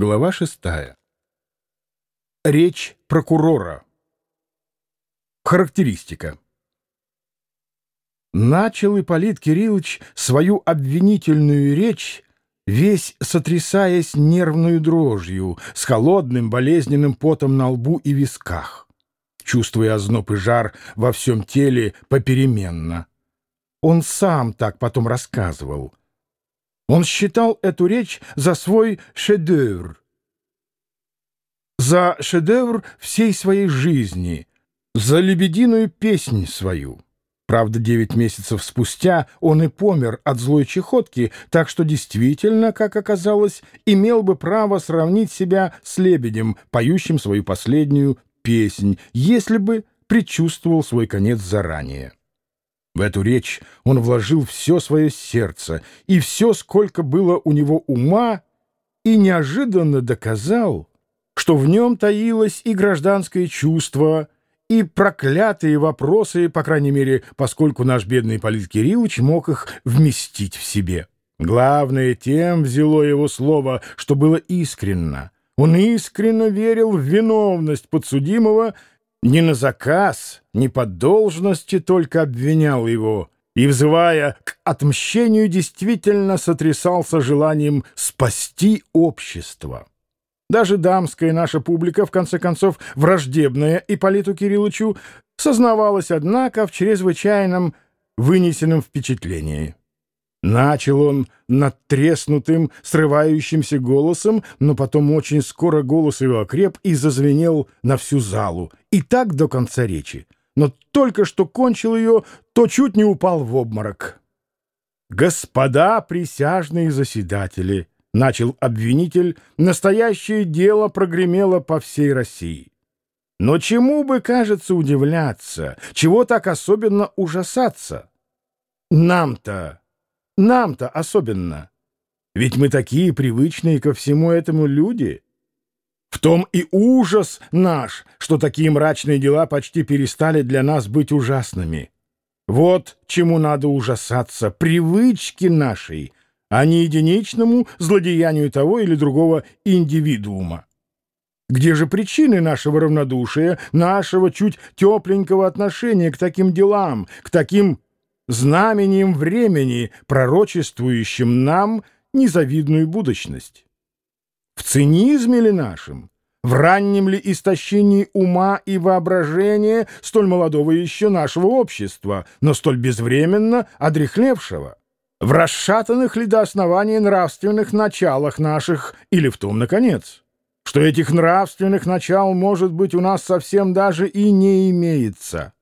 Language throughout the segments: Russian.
Глава шестая. Речь прокурора. Характеристика. Начал Ипполит Кириллович свою обвинительную речь, весь сотрясаясь нервную дрожью, с холодным болезненным потом на лбу и висках, чувствуя озноб и жар во всем теле попеременно. Он сам так потом рассказывал — он считал эту речь за свой шедевр. За шедевр всей своей жизни, за лебединую песнь свою. Правда, девять месяцев спустя он и помер от злой чехотки, так что действительно, как оказалось, имел бы право сравнить себя с лебедем, поющим свою последнюю песнь, если бы предчувствовал свой конец заранее. В эту речь он вложил все свое сердце и все, сколько было у него ума, и неожиданно доказал, что в нем таилось и гражданское чувство, и проклятые вопросы, по крайней мере, поскольку наш бедный Полит Кириллович мог их вместить в себе. Главное, тем взяло его слово, что было искренно. Он искренно верил в виновность подсудимого не на заказ, не по должности только обвинял его и, взывая к отмщению, действительно сотрясался желанием спасти общество. Даже дамская наша публика, в конце концов, враждебная Ипполиту Кирилловичу, сознавалась, однако, в чрезвычайном вынесенном впечатлении. Начал он надтреснутым, срывающимся голосом, но потом очень скоро голос его окреп и зазвенел на всю залу. И так до конца речи. Но только что кончил ее, то чуть не упал в обморок. «Господа присяжные заседатели!» — начал обвинитель. «Настоящее дело прогремело по всей России». Но чему бы, кажется, удивляться, чего так особенно ужасаться? Нам-то нам-то особенно. Ведь мы такие привычные ко всему этому люди. В том и ужас наш, что такие мрачные дела почти перестали для нас быть ужасными. Вот чему надо ужасаться — привычки нашей, а не единичному злодеянию того или другого индивидуума. Где же причины нашего равнодушия, нашего чуть тепленького отношения к таким делам, к таким знамением времени, пророчествующим нам незавидную будущность. В цинизме ли нашем, в раннем ли истощении ума и воображения столь молодого еще нашего общества, но столь безвременно одрехлевшего? В расшатанных ли до основания нравственных началах наших или в том, наконец, что этих нравственных начал, может быть, у нас совсем даже и не имеется?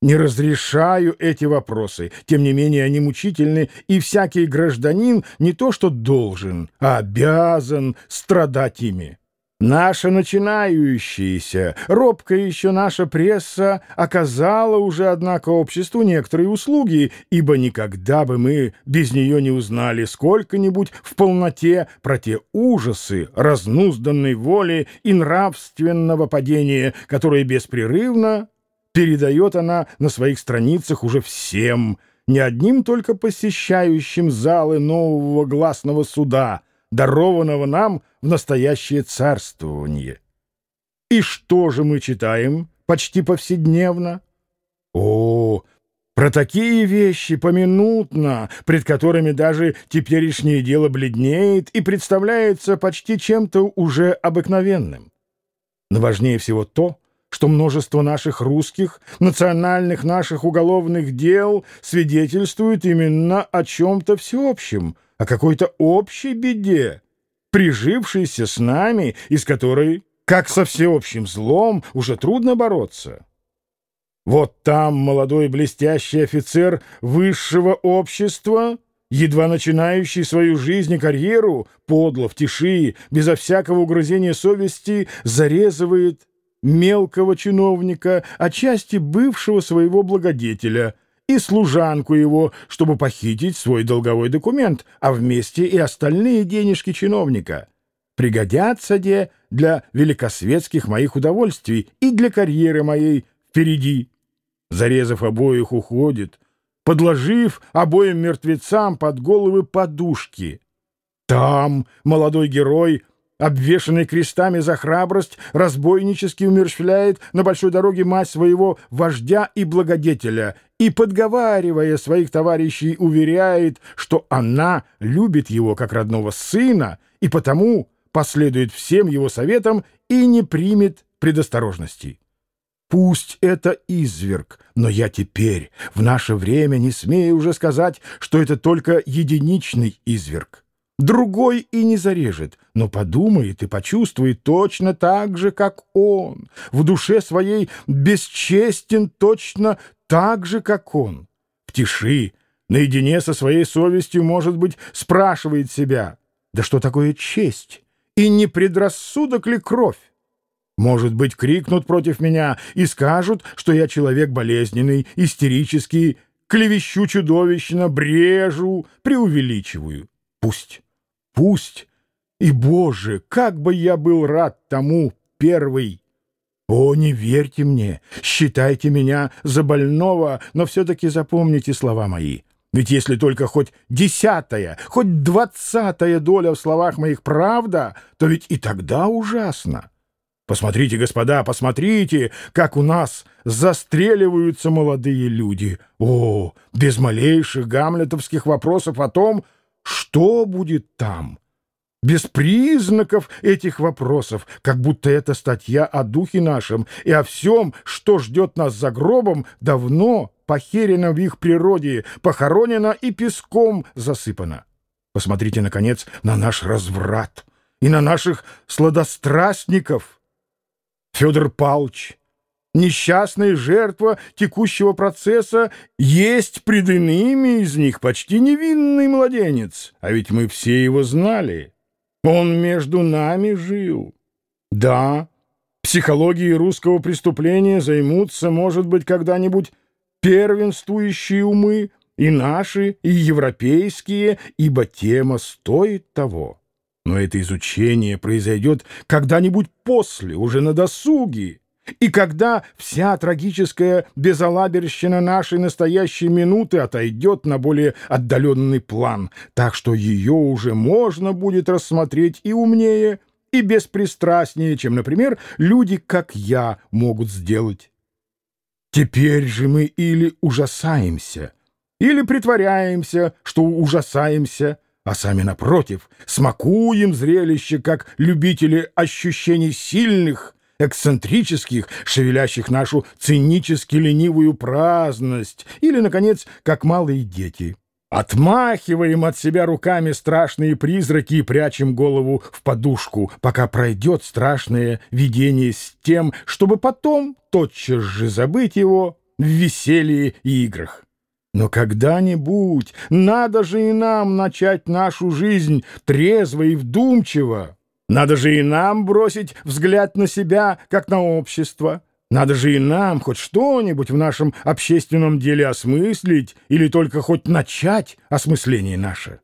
Не разрешаю эти вопросы, тем не менее они мучительны, и всякий гражданин не то что должен, а обязан страдать ими. Наша начинающаяся, робкая еще наша пресса оказала уже, однако, обществу некоторые услуги, ибо никогда бы мы без нее не узнали сколько-нибудь в полноте про те ужасы разнузданной воли и нравственного падения, которые беспрерывно передает она на своих страницах уже всем, не одним только посещающим залы нового гласного суда, дарованного нам в настоящее царствование. И что же мы читаем почти повседневно? О, про такие вещи поминутно, пред которыми даже теперешнее дело бледнеет и представляется почти чем-то уже обыкновенным. Но важнее всего то, что множество наших русских, национальных наших уголовных дел свидетельствует именно о чем-то всеобщем, о какой-то общей беде, прижившейся с нами, из которой, как со всеобщим злом, уже трудно бороться. Вот там молодой блестящий офицер высшего общества, едва начинающий свою жизнь и карьеру, подло, в тиши, безо всякого угрызения совести, зарезывает мелкого чиновника, отчасти бывшего своего благодетеля, и служанку его, чтобы похитить свой долговой документ, а вместе и остальные денежки чиновника. Пригодятся де для великосветских моих удовольствий и для карьеры моей впереди. Зарезав обоих, уходит, подложив обоим мертвецам под головы подушки. Там молодой герой, обвешанный крестами за храбрость, разбойнически умерщвляет на большой дороге мать своего вождя и благодетеля и, подговаривая своих товарищей, уверяет, что она любит его как родного сына и потому последует всем его советам и не примет предосторожностей. Пусть это изверг, но я теперь, в наше время, не смею уже сказать, что это только единичный изверг. Другой и не зарежет, но подумает и почувствует точно так же, как он. В душе своей бесчестен точно так же, как он. В тиши, наедине со своей совестью, может быть, спрашивает себя, да что такое честь? И не предрассудок ли кровь? Может быть, крикнут против меня и скажут, что я человек болезненный, истерический, клевещу чудовищно, брежу, преувеличиваю. Пусть, пусть. И, Боже, как бы я был рад тому первый. О, не верьте мне, считайте меня за больного, но все-таки запомните слова мои. Ведь если только хоть десятая, хоть двадцатая доля в словах моих правда, то ведь и тогда ужасно. Посмотрите, господа, посмотрите, как у нас застреливаются молодые люди. О, без малейших гамлетовских вопросов о том, что будет там. Без признаков этих вопросов, как будто это статья о духе нашем и о всем, что ждет нас за гробом, давно похерено в их природе, похоронено и песком засыпано. Посмотрите, наконец, на наш разврат и на наших сладострастников — Федор Палч, несчастная жертва текущего процесса, есть пред иными из них почти невинный младенец, а ведь мы все его знали. Он между нами жил. Да, психологией русского преступления займутся, может быть, когда-нибудь первенствующие умы, и наши, и европейские, ибо тема стоит того. Но это изучение произойдет когда-нибудь после, уже на досуге. И когда вся трагическая безалаберщина нашей настоящей минуты отойдет на более отдаленный план, так что ее уже можно будет рассмотреть и умнее, и беспристрастнее, чем, например, люди, как я, могут сделать. Теперь же мы или ужасаемся, или притворяемся, что ужасаемся, а сами, напротив, смакуем зрелище, как любители ощущений сильных, эксцентрических, шевелящих нашу цинически ленивую праздность, или, наконец, как малые дети. Отмахиваем от себя руками страшные призраки и прячем голову в подушку, пока пройдет страшное видение с тем, чтобы потом тотчас же забыть его в веселье и играх. Но когда-нибудь надо же и нам начать нашу жизнь трезво и вдумчиво. Надо же и нам бросить взгляд на себя, как на общество. Надо же и нам хоть что-нибудь в нашем общественном деле осмыслить или только хоть начать осмысление наше.